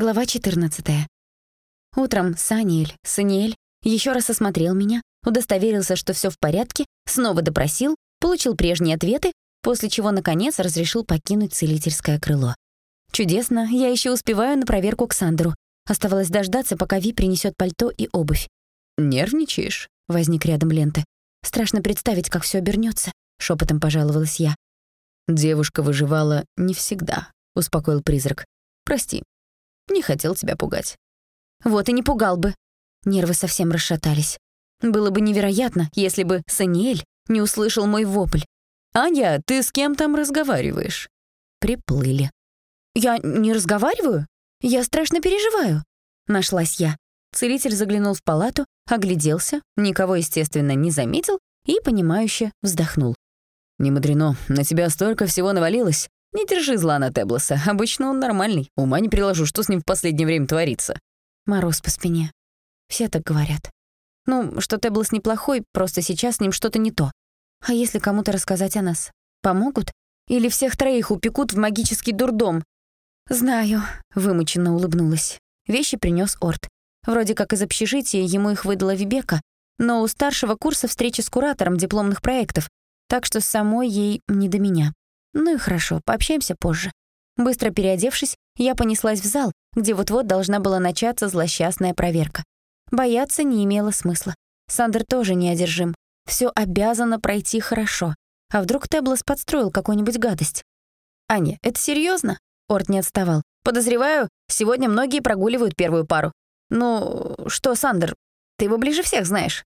Глава 14. Утром Саниэль, Саниэль еще раз осмотрел меня, удостоверился, что все в порядке, снова допросил, получил прежние ответы, после чего, наконец, разрешил покинуть целительское крыло. Чудесно, я еще успеваю на проверку к Сандеру. Оставалось дождаться, пока Ви принесет пальто и обувь. «Нервничаешь?» — возник рядом ленты. «Страшно представить, как все обернется, шепотом пожаловалась я. «Девушка выживала не всегда», — успокоил призрак. «Прости, не хотел тебя пугать. Вот и не пугал бы. Нервы совсем расшатались. Было бы невероятно, если бы Саниэль не услышал мой вопль. «Аня, ты с кем там разговариваешь?» Приплыли. «Я не разговариваю? Я страшно переживаю», — нашлась я. Целитель заглянул в палату, огляделся, никого, естественно, не заметил и, понимающе, вздохнул. «Не мудрено, на тебя столько всего навалилось. Не держи зла на Теблоса, обычно он нормальный. Ума не приложу, что с ним в последнее время творится. Мороз по спине. Все так говорят. Ну, что Теблос неплохой, просто сейчас с ним что-то не то. А если кому-то рассказать о нас? Помогут? Или всех троих упекут в магический дурдом? Знаю, вымученно улыбнулась. Вещи принес Орд. Вроде как из общежития ему их выдала Вибека, но у старшего курса встреча с куратором дипломных проектов, так что самой ей не до меня. Ну и хорошо, пообщаемся позже. Быстро переодевшись, я понеслась в зал, где вот-вот должна была начаться злосчастная проверка. Бояться не имело смысла. Сандер тоже неодержим. Все обязано пройти хорошо. А вдруг Теблос подстроил какую-нибудь гадость? «Аня, это серьезно? Орт не отставал. «Подозреваю, сегодня многие прогуливают первую пару. Ну, что, Сандер, ты его ближе всех знаешь».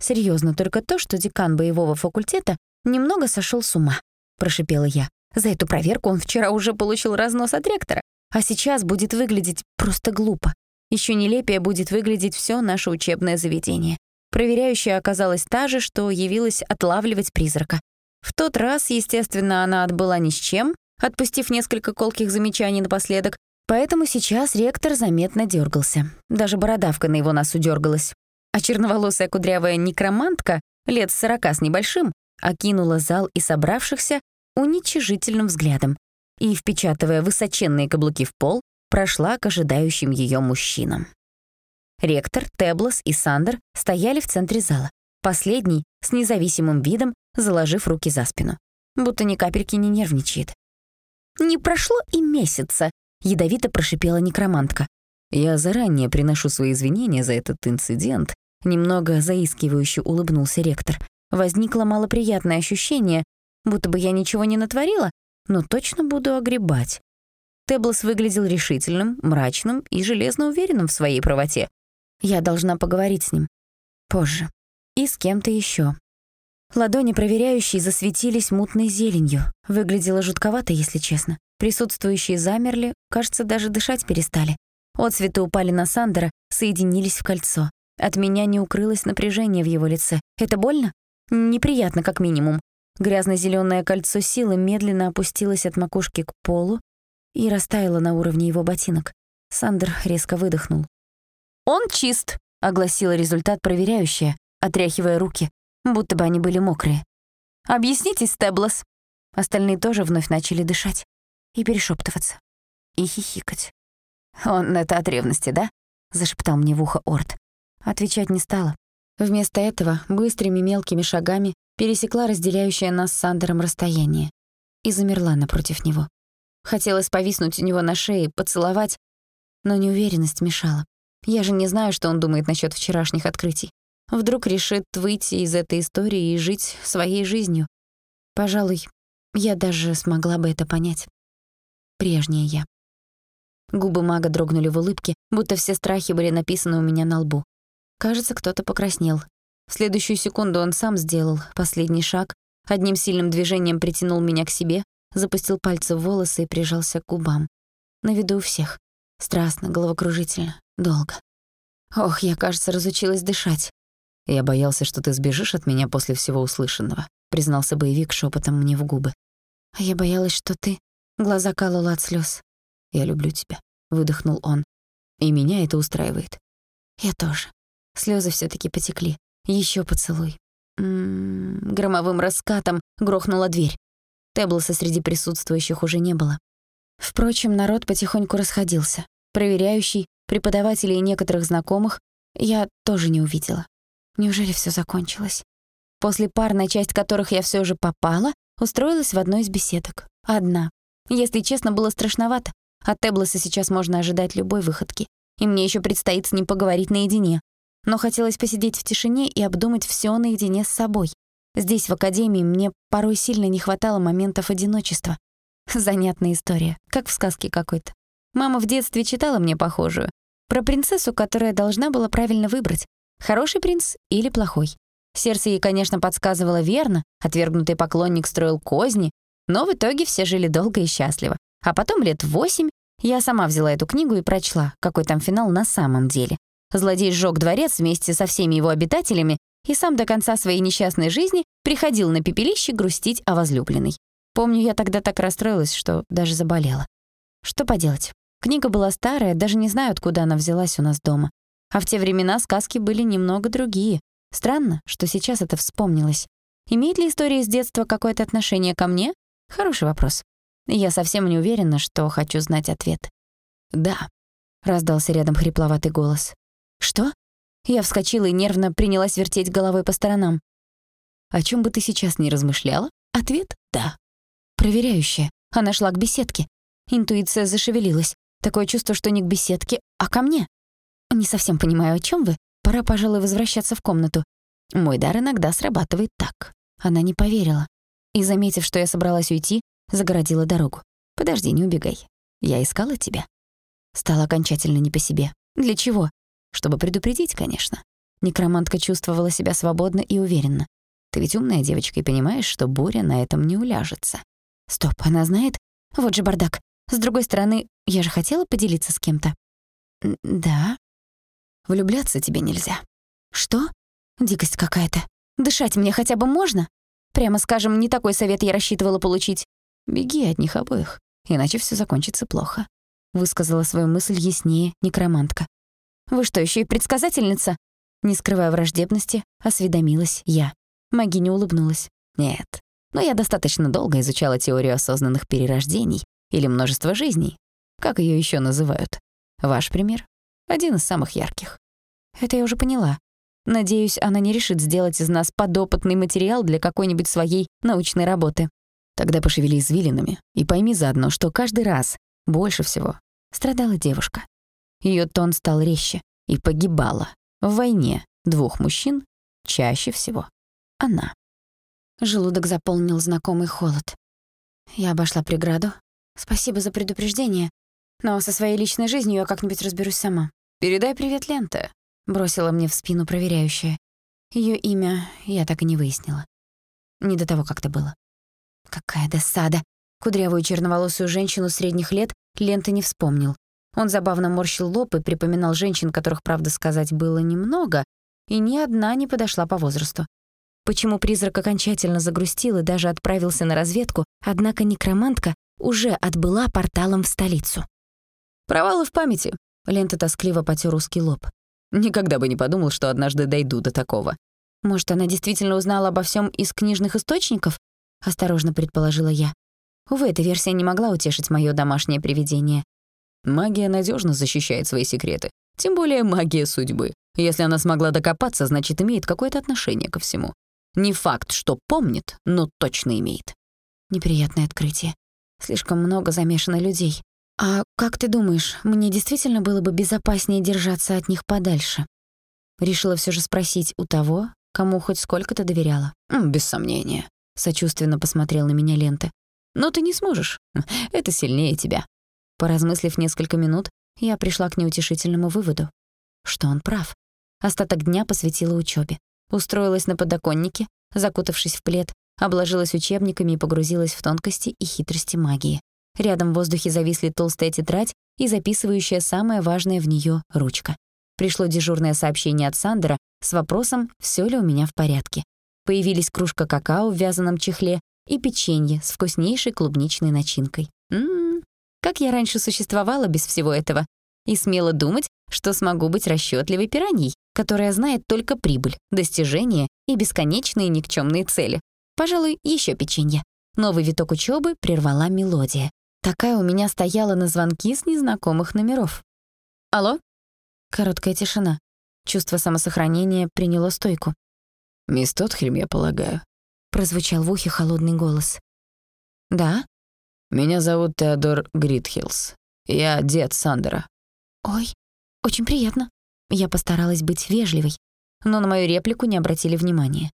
Серьезно, только то, что декан боевого факультета немного сошел с ума прошипела я. За эту проверку он вчера уже получил разнос от ректора, а сейчас будет выглядеть просто глупо. Еще нелепее будет выглядеть все наше учебное заведение. Проверяющая оказалась та же, что явилась отлавливать призрака. В тот раз, естественно, она отбыла ни с чем, отпустив несколько колких замечаний напоследок, поэтому сейчас ректор заметно дергался. Даже бородавка на его носу дергалась. А черноволосая кудрявая некромантка, лет сорока с небольшим, окинула зал и собравшихся уничижительным взглядом и, впечатывая высоченные каблуки в пол, прошла к ожидающим ее мужчинам. Ректор, Теблос и Сандер стояли в центре зала. Последний, с независимым видом, заложив руки за спину. Будто ни капельки не нервничает. «Не прошло и месяца», — ядовито прошипела некромантка. «Я заранее приношу свои извинения за этот инцидент», — немного заискивающе улыбнулся ректор. Возникло малоприятное ощущение, будто бы я ничего не натворила, но точно буду огребать. Теблос выглядел решительным, мрачным и железно уверенным в своей правоте. Я должна поговорить с ним. Позже. И с кем-то еще. Ладони проверяющей засветились мутной зеленью. Выглядело жутковато, если честно. Присутствующие замерли, кажется, даже дышать перестали. Отцветы упали на Сандера, соединились в кольцо. От меня не укрылось напряжение в его лице. Это больно? Неприятно, как минимум. Грязно-зелёное кольцо силы медленно опустилось от макушки к полу и растаяло на уровне его ботинок. Сандер резко выдохнул. «Он чист», — огласила результат проверяющая, отряхивая руки, будто бы они были мокрые. «Объяснитесь, Стеблос». Остальные тоже вновь начали дышать и перешептываться, и хихикать. «Он это от ревности, да?» — зашептал мне в ухо Орд. Отвечать не стала. Вместо этого быстрыми мелкими шагами пересекла разделяющее нас с Сандером расстояние и замерла напротив него. Хотелось повиснуть у него на шее, поцеловать, но неуверенность мешала. Я же не знаю, что он думает насчет вчерашних открытий. Вдруг решит выйти из этой истории и жить своей жизнью. Пожалуй, я даже смогла бы это понять. Прежняя я. Губы мага дрогнули в улыбке, будто все страхи были написаны у меня на лбу. Кажется, кто-то покраснел. В следующую секунду он сам сделал последний шаг, одним сильным движением притянул меня к себе, запустил пальцы в волосы и прижался к губам. На виду у всех. Страстно, головокружительно, долго. Ох, я, кажется, разучилась дышать. «Я боялся, что ты сбежишь от меня после всего услышанного», признался боевик шепотом мне в губы. «А я боялась, что ты...» Глаза калола от слез. «Я люблю тебя», — выдохнул он. «И меня это устраивает». «Я тоже». Слезы все таки потекли. Еще поцелуй. М м-м, -м громовым раскатом грохнула дверь. Теблса среди присутствующих уже не было. Впрочем, народ потихоньку расходился. проверяющий, преподавателей и некоторых знакомых я тоже не увидела. Неужели все закончилось? После пар, на часть которых я все же попала, устроилась в одной из беседок. Одна. Если честно, было страшновато. От Теблоса сейчас можно ожидать любой выходки. И мне еще предстоит с ним поговорить наедине. Но хотелось посидеть в тишине и обдумать все наедине с собой. Здесь, в академии, мне порой сильно не хватало моментов одиночества. Занятная история, как в сказке какой-то. Мама в детстве читала мне похожую. Про принцессу, которая должна была правильно выбрать, хороший принц или плохой. Сердце ей, конечно, подсказывало верно, отвергнутый поклонник строил козни, но в итоге все жили долго и счастливо. А потом лет восемь я сама взяла эту книгу и прочла, какой там финал на самом деле. Злодей сжег дворец вместе со всеми его обитателями и сам до конца своей несчастной жизни приходил на пепелище грустить о возлюбленной. Помню, я тогда так расстроилась, что даже заболела. Что поделать? Книга была старая, даже не знаю, откуда она взялась у нас дома. А в те времена сказки были немного другие. Странно, что сейчас это вспомнилось. Имеет ли история с детства какое-то отношение ко мне? Хороший вопрос. Я совсем не уверена, что хочу знать ответ. «Да», — раздался рядом хрипловатый голос. «Что?» Я вскочила и нервно принялась вертеть головой по сторонам. «О чем бы ты сейчас не размышляла?» Ответ — «да». Проверяющая. Она шла к беседке. Интуиция зашевелилась. Такое чувство, что не к беседке, а ко мне. Не совсем понимаю, о чем вы. Пора, пожалуй, возвращаться в комнату. Мой дар иногда срабатывает так. Она не поверила. И, заметив, что я собралась уйти, загородила дорогу. «Подожди, не убегай. Я искала тебя». Стало окончательно не по себе. Для чего? Чтобы предупредить, конечно. Некромантка чувствовала себя свободно и уверенно. Ты ведь умная девочка и понимаешь, что буря на этом не уляжется. Стоп, она знает? Вот же бардак. С другой стороны, я же хотела поделиться с кем-то. Да. Влюбляться тебе нельзя. Что? Дикость какая-то. Дышать мне хотя бы можно? Прямо скажем, не такой совет я рассчитывала получить. Беги от них обоих, иначе все закончится плохо. Высказала свою мысль яснее некромантка. Вы что, еще и предсказательница? Не скрывая враждебности, осведомилась я. Магиня улыбнулась. Нет, но я достаточно долго изучала теорию осознанных перерождений или множество жизней, как ее еще называют. Ваш пример — один из самых ярких. Это я уже поняла. Надеюсь, она не решит сделать из нас подопытный материал для какой-нибудь своей научной работы. Тогда пошевели извилинами и пойми заодно, что каждый раз больше всего страдала девушка. Ее тон стал резче и погибала в войне двух мужчин, чаще всего она. Желудок заполнил знакомый холод. Я обошла преграду. Спасибо за предупреждение, но со своей личной жизнью я как-нибудь разберусь сама. «Передай привет, Лента», — бросила мне в спину проверяющая. Ее имя я так и не выяснила. Не до того как-то было. Какая досада. Кудрявую черноволосую женщину средних лет Лента не вспомнил. Он забавно морщил лоб и припоминал женщин, которых, правда сказать, было немного, и ни одна не подошла по возрасту. Почему призрак окончательно загрустил и даже отправился на разведку, однако некромантка уже отбыла порталом в столицу. «Провалы в памяти», — Лента тоскливо потер узкий лоб. «Никогда бы не подумал, что однажды дойду до такого». «Может, она действительно узнала обо всем из книжных источников?» — осторожно предположила я. Увы, эта версия не могла утешить моё домашнее привидение. Магия надежно защищает свои секреты. Тем более магия судьбы. Если она смогла докопаться, значит, имеет какое-то отношение ко всему. Не факт, что помнит, но точно имеет. Неприятное открытие. Слишком много замешано людей. А как ты думаешь, мне действительно было бы безопаснее держаться от них подальше? Решила все же спросить у того, кому хоть сколько-то доверяла. «Без сомнения», — сочувственно посмотрел на меня Лента. «Но ты не сможешь. Это сильнее тебя». Поразмыслив несколько минут, я пришла к неутешительному выводу, что он прав. Остаток дня посвятила учебе. Устроилась на подоконнике, закутавшись в плед, обложилась учебниками и погрузилась в тонкости и хитрости магии. Рядом в воздухе зависли толстая тетрадь и записывающая самое важное в нее ручка. Пришло дежурное сообщение от Сандера с вопросом, все ли у меня в порядке. Появились кружка какао в вязаном чехле и печенье с вкуснейшей клубничной начинкой. Ммм, как я раньше существовала без всего этого. И смело думать, что смогу быть расчетливой пираньей, которая знает только прибыль, достижения и бесконечные никчемные цели. Пожалуй, еще печенье. Новый виток учебы прервала мелодия. Такая у меня стояла на звонки с незнакомых номеров. Алло? Короткая тишина. Чувство самосохранения приняло стойку. «Мисс Тотхельм, я полагаю», — прозвучал в ухе холодный голос. «Да?» «Меня зовут Теодор Гритхиллс. Я дед Сандера». «Ой, очень приятно». Я постаралась быть вежливой, но на мою реплику не обратили внимания.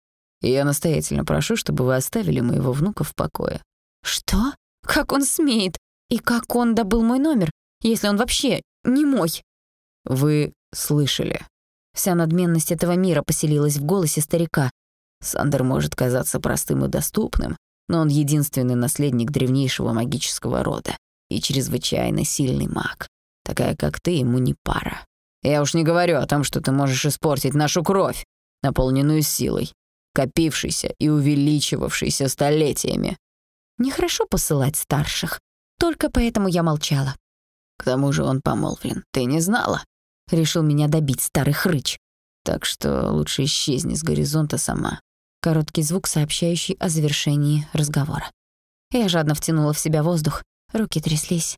«Я настоятельно прошу, чтобы вы оставили моего внука в покое». «Что? Как он смеет? И как он добыл мой номер, если он вообще не мой?» «Вы слышали». Вся надменность этого мира поселилась в голосе старика. Сандер может казаться простым и доступным, но он единственный наследник древнейшего магического рода и чрезвычайно сильный маг. Такая, как ты, ему не пара. Я уж не говорю о том, что ты можешь испортить нашу кровь, наполненную силой, копившейся и увеличивавшейся столетиями. Нехорошо посылать старших. Только поэтому я молчала. К тому же он помолвлен. Ты не знала? Решил меня добить старый хрыч. Так что лучше исчезни с горизонта сама. Короткий звук, сообщающий о завершении разговора. Я жадно втянула в себя воздух. Руки тряслись.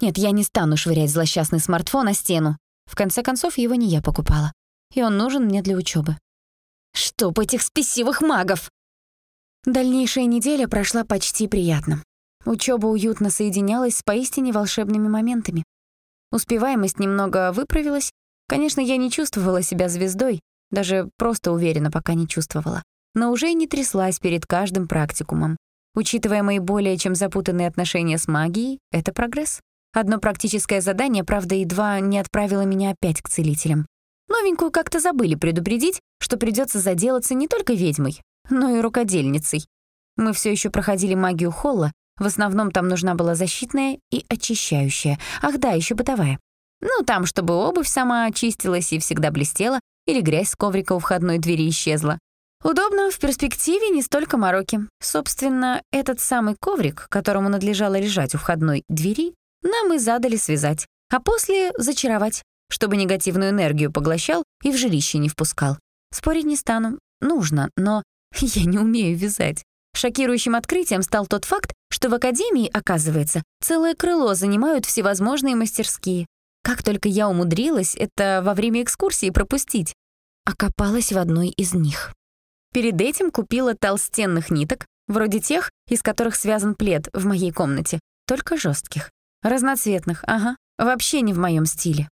Нет, я не стану швырять злосчастный смартфон на стену. В конце концов, его не я покупала. И он нужен мне для учебы. Чтоб этих спесивых магов! Дальнейшая неделя прошла почти приятно. Учеба уютно соединялась с поистине волшебными моментами. Успеваемость немного выправилась. Конечно, я не чувствовала себя звездой, даже просто уверенно пока не чувствовала. Но уже не тряслась перед каждым практикумом. Учитывая мои более чем запутанные отношения с магией, это прогресс. Одно практическое задание, правда, едва не отправило меня опять к целителям. Новенькую как-то забыли предупредить, что придется заделаться не только ведьмой, но и рукодельницей. Мы все еще проходили магию холла, в основном там нужна была защитная и очищающая. Ах да, еще бытовая. Ну, там, чтобы обувь сама очистилась и всегда блестела, или грязь с коврика у входной двери исчезла. Удобно, в перспективе не столько мороки. Собственно, этот самый коврик, которому надлежало лежать у входной двери, нам и задали связать, а после зачаровать, чтобы негативную энергию поглощал и в жилище не впускал. Спорить не стану. Нужно, но я не умею вязать. Шокирующим открытием стал тот факт, что в академии, оказывается, целое крыло занимают всевозможные мастерские. Как только я умудрилась это во время экскурсии пропустить. Окопалась в одной из них. Перед этим купила толстенных ниток, вроде тех, из которых связан плед в моей комнате, только жестких. Разноцветных, ага, вообще не в моем стиле.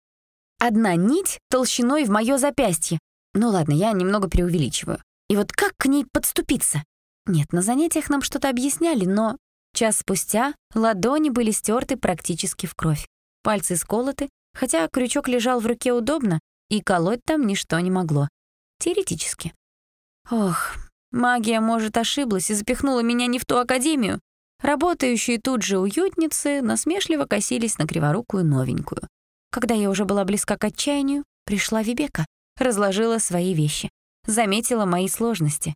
Одна нить толщиной в моё запястье. Ну ладно, я немного преувеличиваю. И вот как к ней подступиться? Нет, на занятиях нам что-то объясняли, но час спустя ладони были стерты практически в кровь. Пальцы сколоты, хотя крючок лежал в руке удобно, и колоть там ничто не могло. Теоретически. Ох, магия, может, ошиблась и запихнула меня не в ту академию. Работающие тут же уютницы насмешливо косились на криворукую новенькую. Когда я уже была близка к отчаянию, пришла Вибека, разложила свои вещи, заметила мои сложности.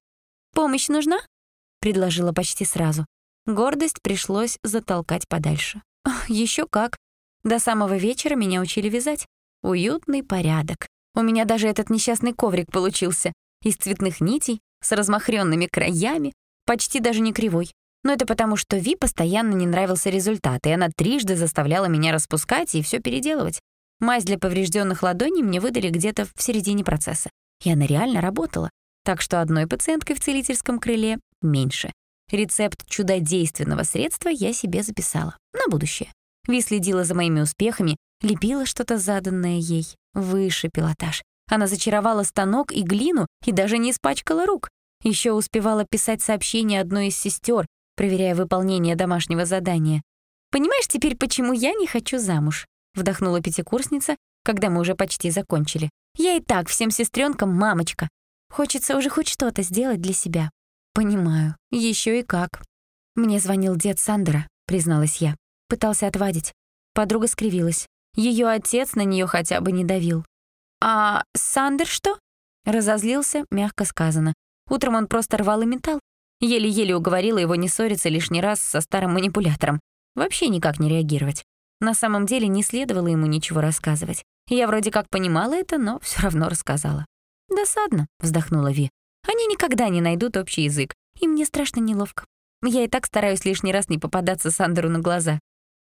«Помощь нужна?» — предложила почти сразу. Гордость пришлось затолкать подальше. Еще как. До самого вечера меня учили вязать. Уютный порядок. У меня даже этот несчастный коврик получился. Из цветных нитей, с размахренными краями, почти даже не кривой. Но это потому, что Ви постоянно не нравился результат, и она трижды заставляла меня распускать и все переделывать. Мазь для поврежденных ладоней мне выдали где-то в середине процесса. И она реально работала. Так что одной пациенткой в целительском крыле меньше. Рецепт чудодейственного средства я себе записала. На будущее. Ви следила за моими успехами, лепила что-то заданное ей. Выше пилотаж. Она зачаровала станок и глину и даже не испачкала рук. Еще успевала писать сообщение одной из сестер, проверяя выполнение домашнего задания. «Понимаешь теперь, почему я не хочу замуж?» — вдохнула пятикурсница, когда мы уже почти закончили. «Я и так всем сестренкам мамочка. Хочется уже хоть что-то сделать для себя». «Понимаю. Еще и как». Мне звонил дед Сандера, призналась я. Пытался отвадить. Подруга скривилась. Ее отец на нее хотя бы не давил. «А Сандер что?» Разозлился, мягко сказано. Утром он просто рвал и металл. Еле-еле уговорила его не ссориться лишний раз со старым манипулятором. Вообще никак не реагировать. На самом деле не следовало ему ничего рассказывать. Я вроде как понимала это, но все равно рассказала. «Досадно», — вздохнула Ви. «Они никогда не найдут общий язык, и мне страшно неловко. Я и так стараюсь лишний раз не попадаться Сандеру на глаза».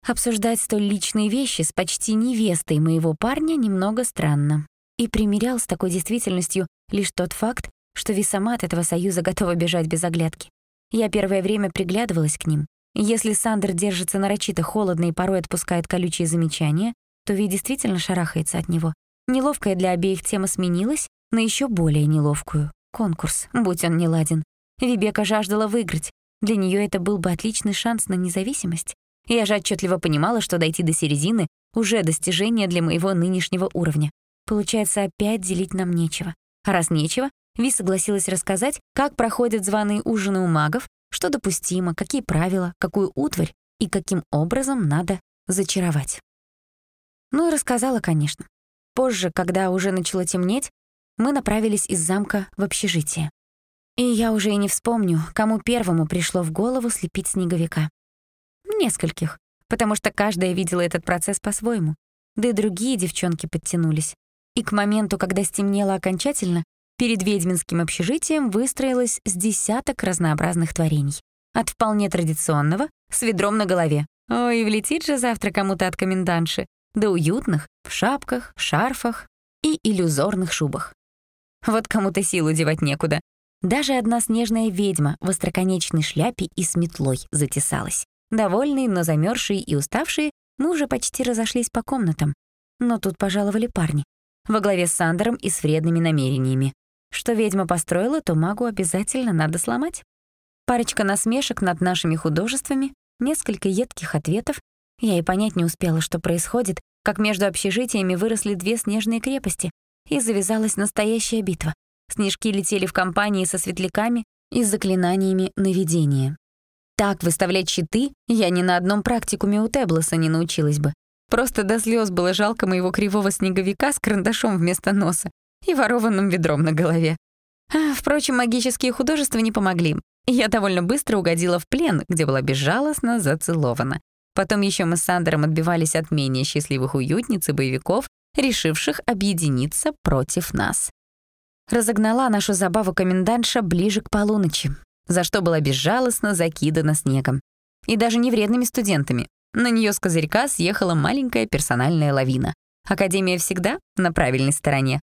Обсуждать столь личные вещи с почти невестой моего парня немного странно. И примерял с такой действительностью лишь тот факт, что весома от этого союза готова бежать без оглядки. Я первое время приглядывалась к ним. Если Сандер держится нарочито холодно и порой отпускает колючие замечания, то Ви действительно шарахается от него. Неловкая для обеих тема сменилась на еще более неловкую — конкурс, будь он неладен. Вибека жаждала выиграть. Для нее это был бы отличный шанс на независимость. Я же отчетливо понимала, что дойти до середины — уже достижение для моего нынешнего уровня. Получается, опять делить нам нечего. А раз нечего, Ви согласилась рассказать, как проходят званые ужины у магов, что допустимо, какие правила, какую утварь и каким образом надо зачаровать. Ну и рассказала, конечно. Позже, когда уже начало темнеть, мы направились из замка в общежитие. И я уже и не вспомню, кому первому пришло в голову слепить снеговика. Нескольких, потому что каждая видела этот процесс по-своему. Да и другие девчонки подтянулись. И к моменту, когда стемнело окончательно, перед ведьминским общежитием выстроилось с десяток разнообразных творений. От вполне традиционного, с ведром на голове. Ой, влетит же завтра кому-то от комендантши. До уютных, в шапках, шарфах и иллюзорных шубах. Вот кому-то силу девать некуда. Даже одна снежная ведьма в остроконечной шляпе и с метлой затесалась. Довольные, но замерзшие и уставшие, мы уже почти разошлись по комнатам. Но тут пожаловали парни. Во главе с Сандером и с вредными намерениями. Что ведьма построила, то магу обязательно надо сломать. Парочка насмешек над нашими художествами, несколько едких ответов. Я и понять не успела, что происходит, как между общежитиями выросли две снежные крепости, и завязалась настоящая битва. Снежки летели в компании со светляками и с заклинаниями наведения. Так выставлять щиты я ни на одном практикуме у Теблоса не научилась бы. Просто до слез было жалко моего кривого снеговика с карандашом вместо носа и ворованным ведром на голове. А, впрочем, магические художества не помогли. Я довольно быстро угодила в плен, где была безжалостно зацелована. Потом еще мы с Сандером отбивались от менее счастливых уютниц и боевиков, решивших объединиться против нас. Разогнала нашу забаву комендантша ближе к полуночи, за что была безжалостно закидана снегом. И даже не вредными студентами. На нее с козырька съехала маленькая персональная лавина. Академия всегда на правильной стороне.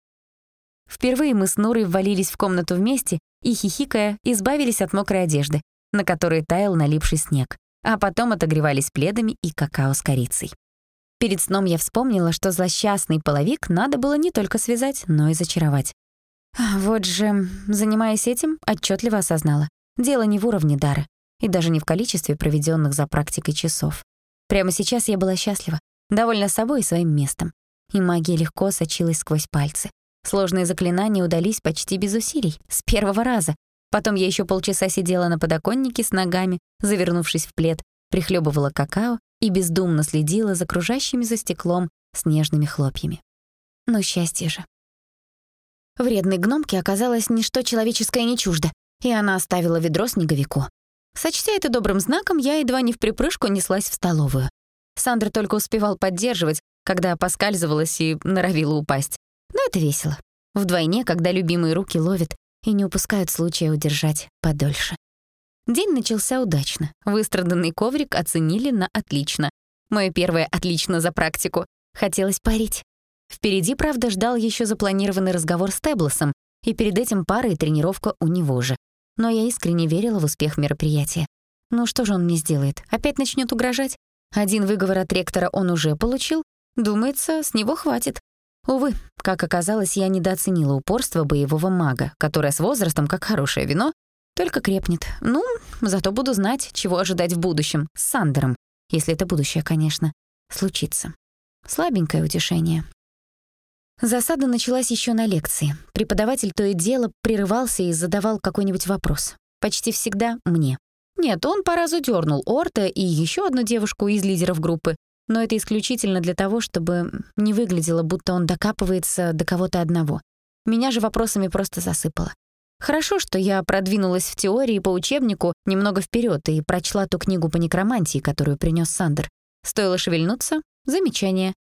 Впервые мы с Нурой ввалились в комнату вместе и, хихикая, избавились от мокрой одежды, на которой таял налипший снег, а потом отогревались пледами и какао с корицей. Перед сном я вспомнила, что злосчастный половик надо было не только связать, но и зачаровать. Вот же, занимаясь этим, отчетливо осознала. Дело не в уровне дара и даже не в количестве проведенных за практикой часов. Прямо сейчас я была счастлива, довольна собой и своим местом. И магия легко сочилась сквозь пальцы. Сложные заклинания удались почти без усилий, с первого раза. Потом я еще полчаса сидела на подоконнике с ногами, завернувшись в плед, прихлебывала какао и бездумно следила за кружащими за стеклом снежными хлопьями. Но счастье же. Вредной гномке оказалось ничто человеческое не чуждо, и она оставила ведро снеговику. Сочтя это добрым знаком, я едва не в припрыжку неслась в столовую. Сандра только успевал поддерживать, когда поскальзывалась и норовила упасть. Но это весело. Вдвойне, когда любимые руки ловят и не упускают случая удержать подольше. День начался удачно. Выстраданный коврик оценили на отлично. Мое первое «отлично» за практику. Хотелось парить. Впереди, правда, ждал еще запланированный разговор с Теблосом, и перед этим пара и тренировка у него же. Но я искренне верила в успех мероприятия. Ну что же он мне сделает? Опять начнет угрожать? Один выговор от ректора он уже получил. Думается, с него хватит. Увы, как оказалось, я недооценила упорство боевого мага, которое с возрастом, как хорошее вино, только крепнет. Ну, зато буду знать, чего ожидать в будущем, с Сандером, если это будущее, конечно, случится. Слабенькое утешение. Засада началась еще на лекции. Преподаватель то и дело прерывался и задавал какой-нибудь вопрос. Почти всегда мне. Нет, он по разу дернул Орта и еще одну девушку из лидеров группы, но это исключительно для того, чтобы не выглядело, будто он докапывается до кого-то одного. Меня же вопросами просто засыпало. Хорошо, что я продвинулась в теории по учебнику немного вперед и прочла ту книгу по некромантии, которую принес Сандер. Стоило шевельнуться — замечание.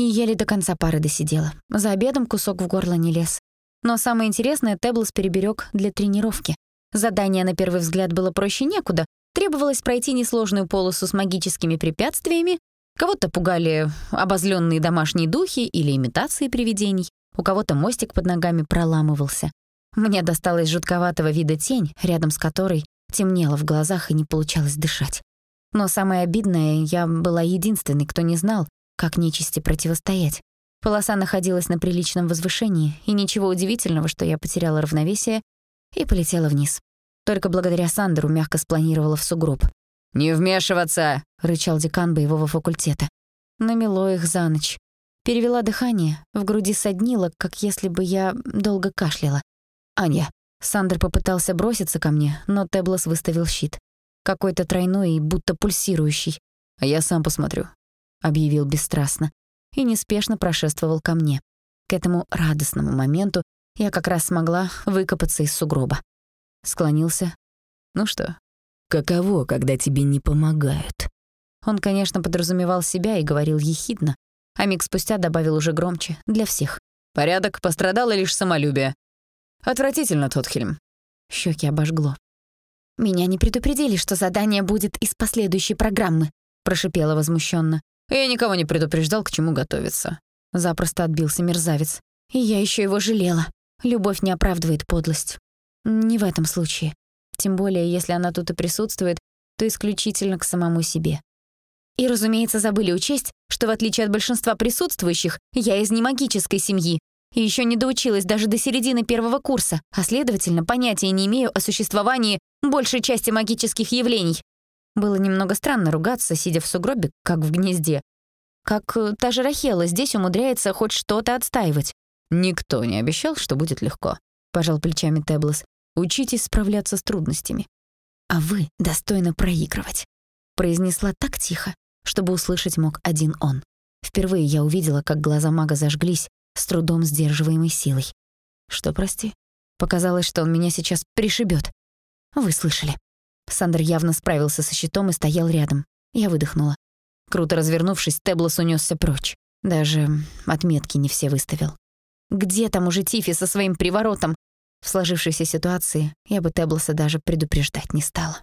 И еле до конца пары досидела. За обедом кусок в горло не лез. Но самое интересное Теблс переберег для тренировки. Задание на первый взгляд было проще некуда. Требовалось пройти несложную полосу с магическими препятствиями Кого-то пугали обозленные домашние духи или имитации привидений, у кого-то мостик под ногами проламывался. Мне досталась жутковатого вида тень, рядом с которой темнело в глазах и не получалось дышать. Но самое обидное, я была единственной, кто не знал, как нечисти противостоять. Полоса находилась на приличном возвышении, и ничего удивительного, что я потеряла равновесие и полетела вниз. Только благодаря Сандеру мягко спланировала в сугроб. «Не вмешиваться!» — рычал декан боевого факультета. Намело их за ночь. Перевела дыхание, в груди соднило, как если бы я долго кашляла. «Аня». Сандер попытался броситься ко мне, но Теблос выставил щит. Какой-то тройной и будто пульсирующий. «А я сам посмотрю», — объявил бесстрастно. И неспешно прошествовал ко мне. К этому радостному моменту я как раз смогла выкопаться из сугроба. Склонился. «Ну что, каково, когда тебе не помогают?» Он, конечно, подразумевал себя и говорил ехидно, а миг спустя добавил уже громче, для всех. «Порядок, пострадало лишь самолюбие. Отвратительно, Тотхельм». Щеки обожгло. «Меня не предупредили, что задание будет из последующей программы», прошипела возмущенно. «Я никого не предупреждал, к чему готовиться». Запросто отбился мерзавец. И я еще его жалела. Любовь не оправдывает подлость. Не в этом случае. Тем более, если она тут и присутствует, то исключительно к самому себе. И, разумеется, забыли учесть, что в отличие от большинства присутствующих, я из немагической семьи и еще не доучилась даже до середины первого курса, а, следовательно, понятия не имею о существовании большей части магических явлений. Было немного странно ругаться, сидя в сугробе, как в гнезде. Как э, та же Рахела здесь умудряется хоть что-то отстаивать. «Никто не обещал, что будет легко», — пожал плечами Теблос. «Учитесь справляться с трудностями». «А вы достойно проигрывать», — произнесла так тихо, чтобы услышать мог один он. Впервые я увидела, как глаза мага зажглись, с трудом сдерживаемой силой. «Что, прости?» Показалось, что он меня сейчас пришибет. «Вы слышали». Сандер явно справился со щитом и стоял рядом. Я выдохнула. Круто развернувшись, Теблос унесся прочь. Даже отметки не все выставил. Где там уже Тифи со своим приворотом? В сложившейся ситуации я бы Теблоса даже предупреждать не стала.